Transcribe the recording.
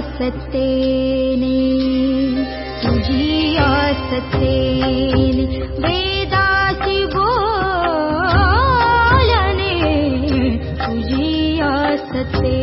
आसतेने तुझी आसतेने वेदासि बोलने तुझी आसते